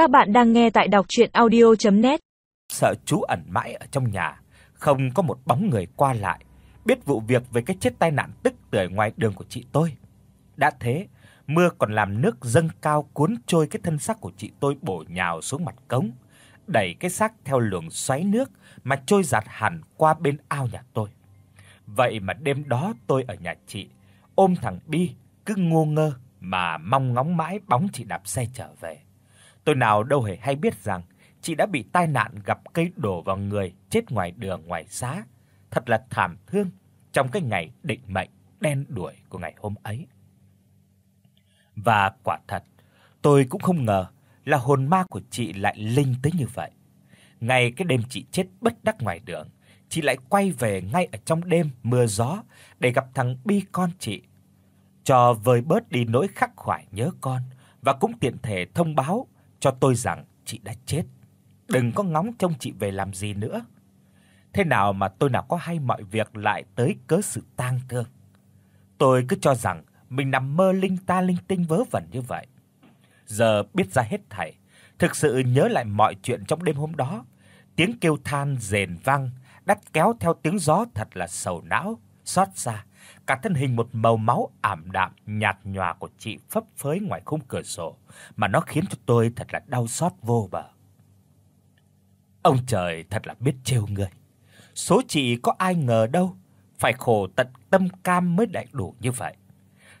Các bạn đang nghe tại đọc audio net Sợ chú ẩn mãi ở trong nhà, không có một bóng người qua lại, biết vụ việc về cái chết tai nạn tức tưởi ngoài đường của chị tôi. Đã thế, mưa còn làm nước dâng cao cuốn trôi cái thân xác của chị tôi bổ nhào xuống mặt cống, đẩy cái xác theo luồng xoáy nước mà trôi giạt hẳn qua bên ao nhà tôi. Vậy mà đêm đó tôi ở nhà chị, ôm thằng Bi cứ ngu ngơ mà mong ngóng mãi bóng chị đạp xe trở về. Tôi nào đâu hề hay biết rằng chị đã bị tai nạn gặp cây đổ vào người, chết ngoài đường ngoài xá. Thật là thảm thương trong cái ngày định mệnh đen đuổi của ngày hôm ấy. Và quả thật, tôi cũng không ngờ là hồn ma của chị lại linh tới như vậy. Ngay cái đêm chị chết bất đắc ngoài đường, chị lại quay về ngay ở trong đêm mưa gió để gặp thằng Bi con chị. Cho vơi bớt đi nỗi khắc khoải nhớ con và cũng tiện thể thông báo cho tôi rằng chị đã chết. Đừng có ngóng trông chị về làm gì nữa. Thế nào mà tôi nào có hay mọi việc lại tới cớ sự tang thương. Tôi cứ cho rằng mình nằm mơ linh ta linh tinh vớ vẩn như vậy. Giờ biết ra hết thảy, thực sự nhớ lại mọi chuyện trong đêm hôm đó, tiếng kêu than rền vang, đắt kéo theo tiếng gió thật là sầu não, xót xa. Cả thân hình một màu máu ảm đạm nhạt nhòa của chị phấp phới ngoài khung cửa sổ, mà nó khiến cho tôi thật là đau xót vô bờ. Ông trời thật là biết trêu người. Số chị có ai ngờ đâu, phải khổ tận tâm cam mới đại đủ như vậy.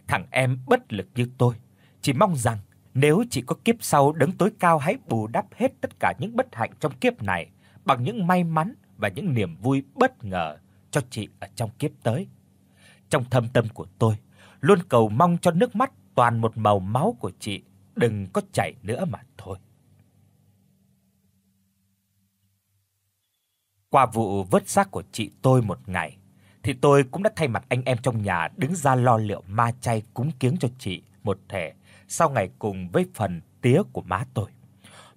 Thằng em bất lực như tôi, chỉ mong rằng nếu chị có kiếp sau đứng tối cao hãy bù đắp hết tất cả những bất hạnh trong kiếp này bằng những may mắn và những niềm vui bất ngờ cho chị ở trong kiếp tới. Trong thâm tâm của tôi, luôn cầu mong cho nước mắt toàn một màu máu của chị đừng có chảy nữa mà thôi. Qua vụ vớt xác của chị tôi một ngày, thì tôi cũng đã thay mặt anh em trong nhà đứng ra lo liệu ma chay cúng kiếng cho chị một thể sau ngày cùng với phần tía của má tôi.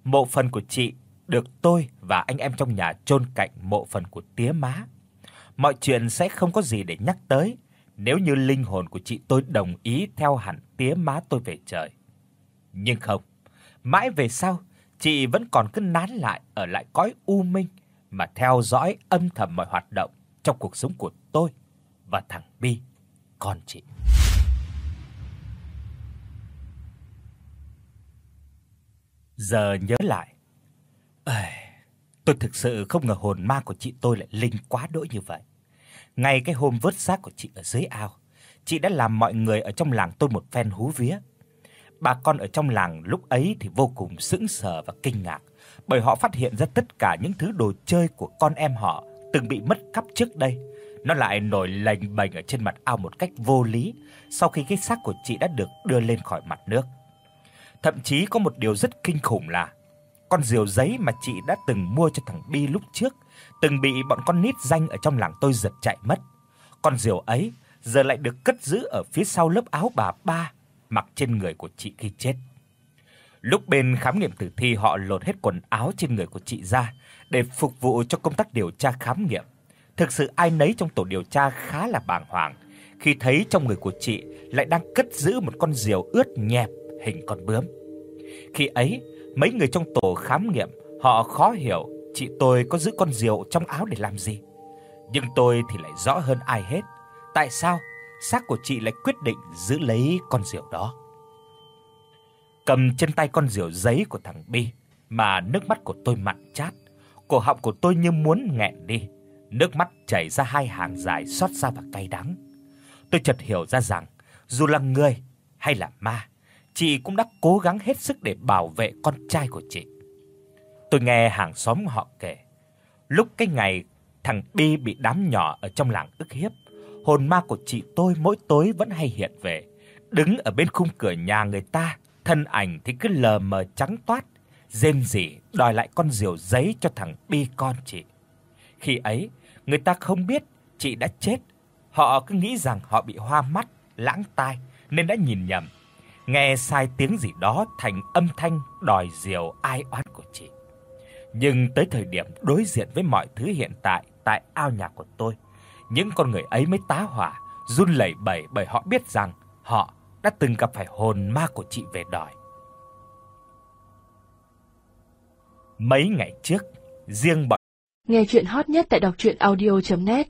Mộ phần của chị được tôi và anh em trong nhà chôn cạnh mộ phần của tía má. Mọi chuyện sẽ không có gì để nhắc tới nếu như linh hồn của chị tôi đồng ý theo hẳn tía má tôi về trời. Nhưng không, mãi về sau, chị vẫn còn cứ nán lại ở lại cõi u minh mà theo dõi âm thầm mọi hoạt động trong cuộc sống của tôi và thằng Bi, con chị. Giờ nhớ lại, ơi, tôi thực sự không ngờ hồn ma của chị tôi lại linh quá đỗi như vậy. Ngay cái hôm vớt xác của chị ở dưới ao, chị đã làm mọi người ở trong làng tôi một phen hú vía. Bà con ở trong làng lúc ấy thì vô cùng sững sờ và kinh ngạc, bởi họ phát hiện ra tất cả những thứ đồ chơi của con em họ từng bị mất cắp trước đây, nó lại nổi lềnh bềnh ở trên mặt ao một cách vô lý sau khi cái xác của chị đã được đưa lên khỏi mặt nước. Thậm chí có một điều rất kinh khủng là con diều giấy mà chị đã từng mua cho thằng Bi lúc trước từng bị bọn con nít danh ở trong làng tôi giật chạy mất. Con diều ấy giờ lại được cất giữ ở phía sau lớp áo bà ba mặc trên người của chị khi chết. Lúc bên khám nghiệm tử thi họ lột hết quần áo trên người của chị ra để phục vụ cho công tác điều tra khám nghiệm. Thực sự ai nấy trong tổ điều tra khá là bàng hoàng khi thấy trong người của chị lại đang cất giữ một con diều ướt nhẹp hình con bướm. Khi ấy, mấy người trong tổ khám nghiệm họ khó hiểu chị tôi có giữ con diều trong áo để làm gì. Nhưng tôi thì lại rõ hơn ai hết, tại sao xác của chị lại quyết định giữ lấy con diều đó. Cầm trên tay con diều giấy của thằng Bi mà nước mắt của tôi mặn chát, cổ họng của tôi như muốn nghẹn đi, nước mắt chảy ra hai hàng dài xót xa và cay đắng. Tôi chợt hiểu ra rằng dù là người hay là ma, chị cũng đã cố gắng hết sức để bảo vệ con trai của chị. Tôi nghe hàng xóm họ kể, lúc cái ngày thằng Bi bị đám nhỏ ở trong làng ức hiếp, hồn ma của chị tôi mỗi tối vẫn hay hiện về, đứng ở bên khung cửa nhà người ta, thân ảnh thì cứ lờ mờ trắng toát, rên rỉ đòi lại con diều giấy cho thằng Bi con chị. Khi ấy, người ta không biết chị đã chết, họ cứ nghĩ rằng họ bị hoa mắt, lãng tai nên đã nhìn nhầm, nghe sai tiếng gì đó thành âm thanh đòi diều ai oán của chị. Nhưng tới thời điểm đối diện với mọi thứ hiện tại tại ao nhà của tôi, những con người ấy mới tá hỏa, run lẩy bẩy bởi họ biết rằng họ đã từng gặp phải hồn ma của chị về đòi. Mấy ngày trước, riêng bọn Nghe chuyện hot nhất tại đọc audio net